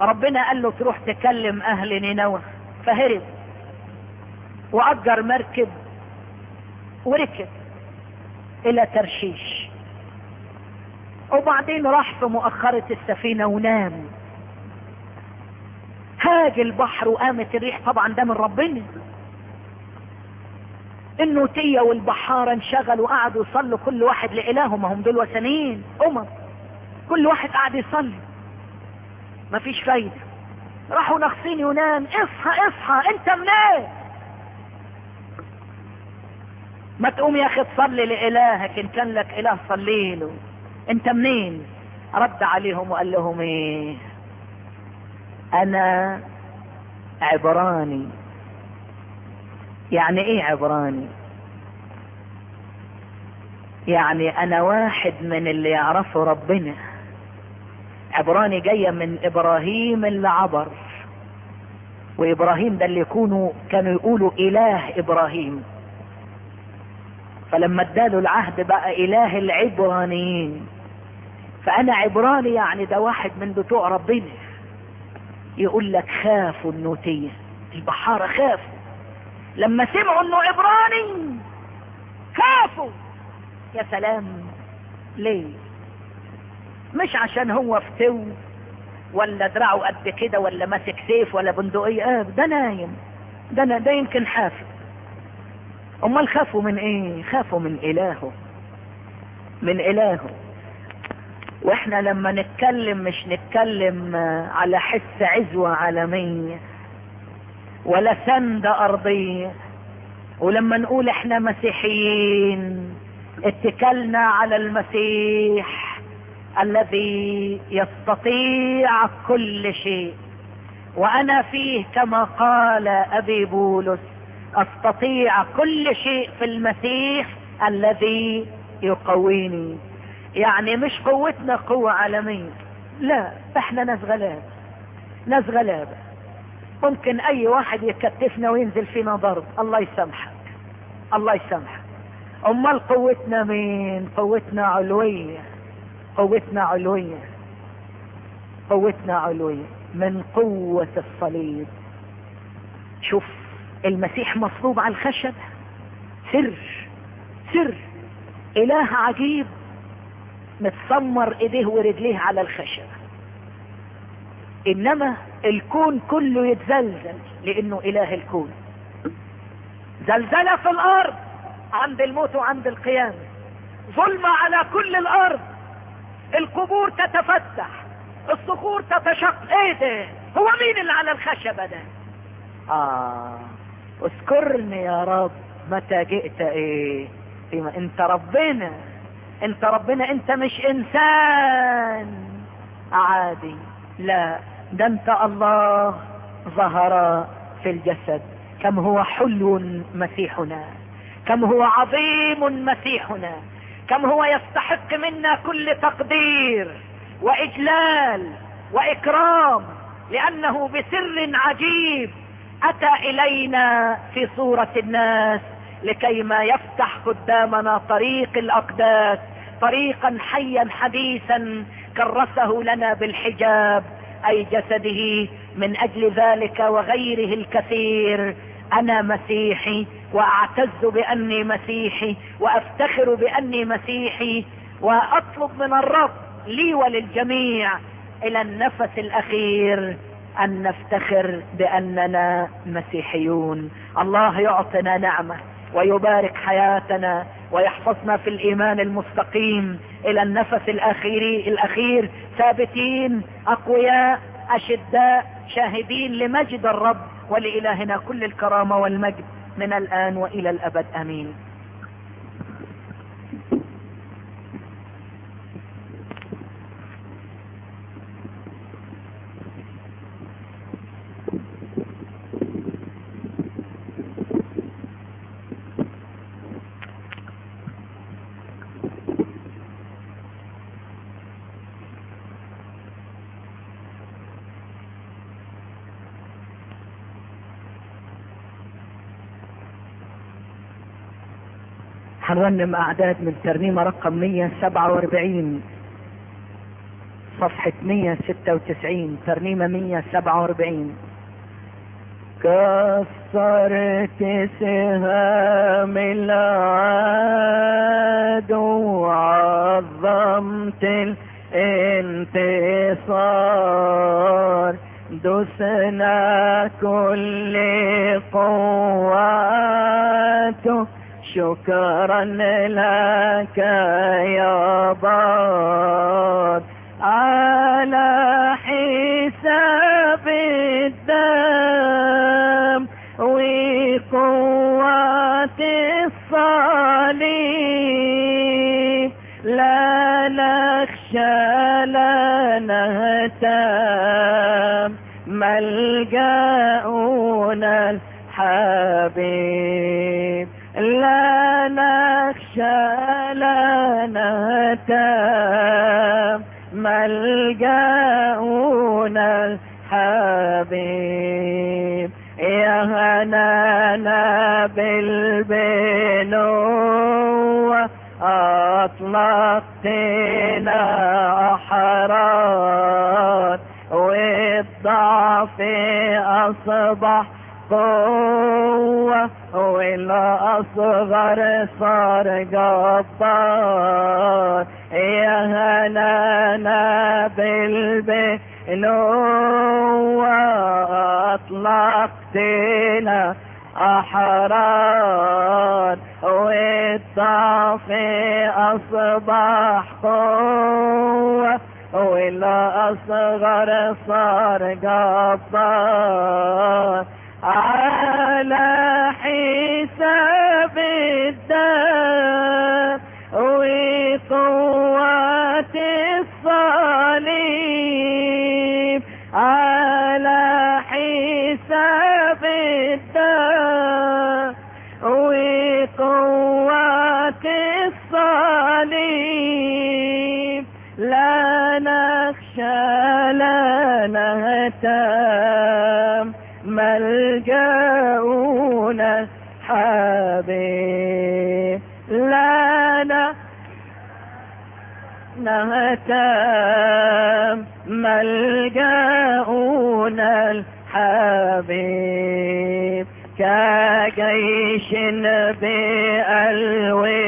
ربنا قال له تروح تكلم أهل نينوى فهرب وأجر مركب وركب إلى ترشيش. وبعدين راح في مؤخرة السفينة ونام. هاج البحر وقامت الريح طبعا ده من ربنا. النوتية والبحارة انشغلوا وقعدوا يصلوا كل واحد لإلههم ما هم دول وثنيين أمم. كل واحد قاعد يصلي. مفيش فايدة. راحوا ناقصين يونان اصحى اصحى انت منين؟ ما تقوم يا أخي تصلي لإلهك إن كان لك إله صلي له. انت منين؟ رد عليهم وقال لهم إيه؟ أنا عبراني يعني إيه عبراني؟ يعني أنا واحد من اللي يعرفوا ربنا. عبراني جاية من إبراهيم اللي عبر. وإبراهيم ده اللي يكونوا كانوا يقولوا إله إبراهيم. فلما اداله العهد بقى إله العبرانيين. فأنا عبراني يعني ده واحد من بتوع ربنا. يقول لك خافوا النوتية. البحارة خافوا لما سمعوا انه عبراني خافوا. يا سلام ليه؟ مش عشان هو فتو ولا دراعه قد كده ولا ماسك سيف ولا بندقية. آه ده نايم. ده ده يمكن حافظ أمال خافوا من إيه؟ خافوا من إلهه. من إلهه. وإحنا لما نتكلم مش نتكلم على حس عزوة عالمية. ولا سندة ارضية ولما نقول إحنا مسيحيين اتكلنا على المسيح الذي يستطيع كل شيء. وأنا فيه كما قال أبي بولس أستطيع كل شيء في المسيح الذي يقويني. يعني مش قوتنا قوة عالمية. لا إحنا ناس غلابة ناس غلابة ممكن أي واحد يكتفنا وينزل فينا ضرب. الله يسامحك. الله يسامحك. أمال قوتنا مين؟ قوتنا علوية. قوتنا علوية. قوتنا علوية. من قوة الصليب. شوف المسيح مصلوب على الخشب. سر. سر. إله عجيب. متسمر إيديه ورجليه على الخشب. إنما الكون كله يتزلزل لأنه إله الكون. زلزلة في الأرض عند الموت وعند القيامة. ظلمة على كل الأرض. القبور تتفتح. الصخور تتشق. إيه ده؟ هو مين اللي على الخشبة ده؟ آه اذكرني يا رب. متى جئت؟ إيه؟ فيما أنت ربنا. أنت ربنا أنت مش إنسان. عادي. لا. ده انت الله ظهر في الجسد. كم هو حلو مسيحنا. كم هو عظيم مسيحنا. كم هو يستحق منا كل تقدير وإجلال وإكرام. لأنه بسر عجيب أتى إلينا في صورة الناس لكي ما يفتح قدامنا طريق الأقداس طريقا حيا حديثا كرسه لنا بالحجاب. أي جسده من أجل ذلك وغيره الكثير. أنا مسيحي وأعتز بأني مسيحي وأفتخر بأني مسيحي وأطلب من الرب لي وللجميع إلى النفس الأخير أن نفتخر بأننا مسيحيون. الله يعطنا نعمة ويبارك حياتنا ويحفظنا في الإيمان المستقيم إلى النفس الاخير الأخير. ثابتين أقوياء أشداء شاهدين لمجد الرب ولإلهنا كل الكرامة والمجد من الآن وإلى الأبد. آمين. هنرنم أعداد من ترنيمة رقم 147 صفحة 196 ترنيمة 147 كسرت سهام العدو وعظمت الانتصار. دسنا كل قواته شكرا لك يا بار على حساب الدم وقوة الصليب. لا نخشى لا نهتم. ملجأنا الحبيب. لا نخشى لا نهتم ملجأنا الحبيب. يا هنانا بالبنوة. أطلقتنا أحرار. والضعف أصبح قوة. والأصغر صار جبار يا هنانا بالبنوة أطلقتنا أحرار والضعف أصبح قوة والأصغر صار جبار على حساب الدم وقوة الصليب. على حساب الدم وقوة الصليب. لا نخشى لا نهتم ملجأنا حبيب لا نهتم ملجأنا الحبيب كجيش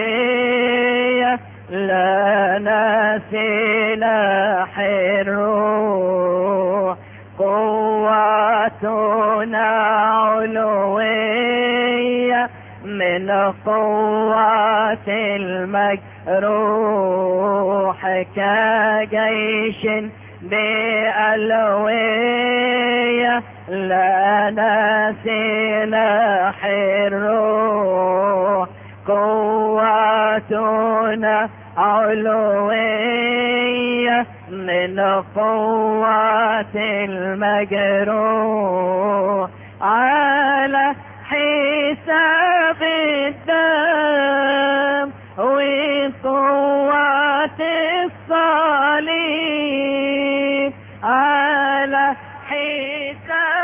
بألوية لنا سلاح الروح قواتنا علوية من قوات المجروح كجيش بألوية لنا سلاح الروح قواتنا علوية من قوة المجروح على حساب الدم وقوة الصليب على حساب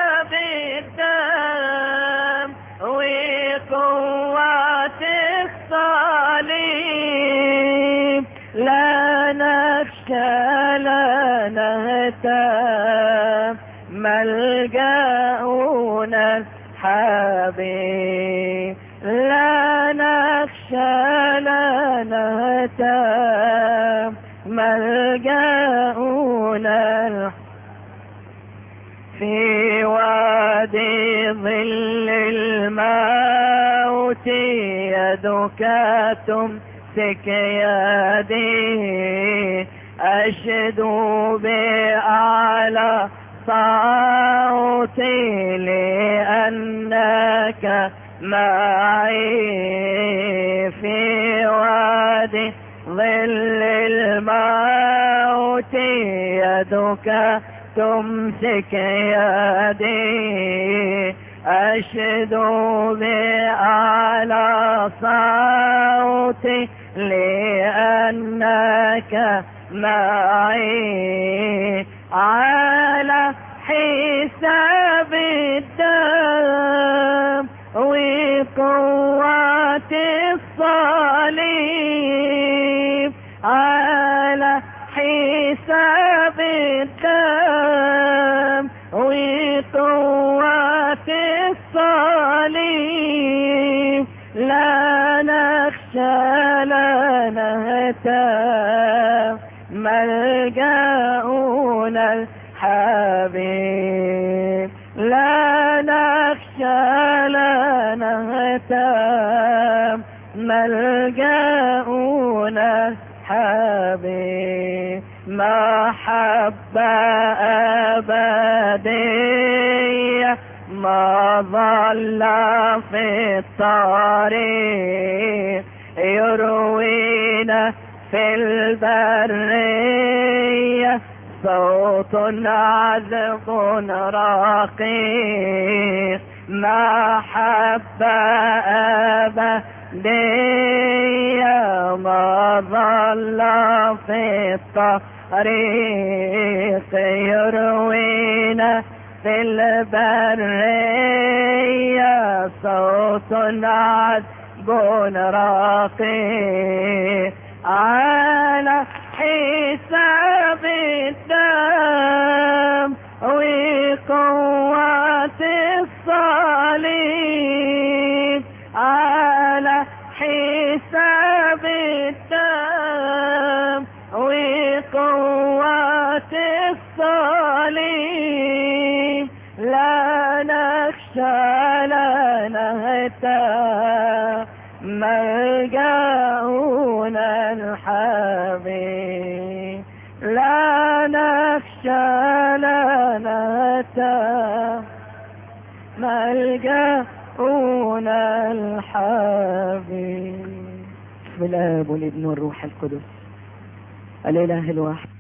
ملجأنا الحبيب لا نخشى لا نهتم ملجأنا في وادي ظل الموت يدك تمسك يدي. أشد بأعلى صوتي لأنك معي في وادي ظل الموت يدك تمسك يدي. أشد بأعلى صوتي لأنك معي على حساب الدم وقوة الصليب على حساب الدم وقوة الصليب. لا نخشى لا نهتم ملجأنا الحبيب. لا نخشى لا نهتم. ملجأنا الحبيب. محبة أبدية. ما ظل في الطريق. يروينا في البرية. صوت عذب رقيق محبة أبدية ما ظل في الطريق يروينا في البرية. صوت عذب رقيق على حساب الدم وقوة نهتم ملجأنا الحبيب بسم الآب والابن والروح القدس. الإله الواحد.